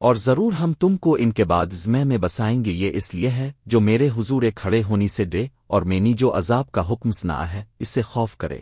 اور ضرور ہم تم کو ان کے بعد زمے میں بسائیں گے، یہ اس لیے ہے، جو میرے حضور کھڑے ہونی سے ڈے اور مینی جو عذاب کا حکم سنا ہے، اس سے خوف کرے۔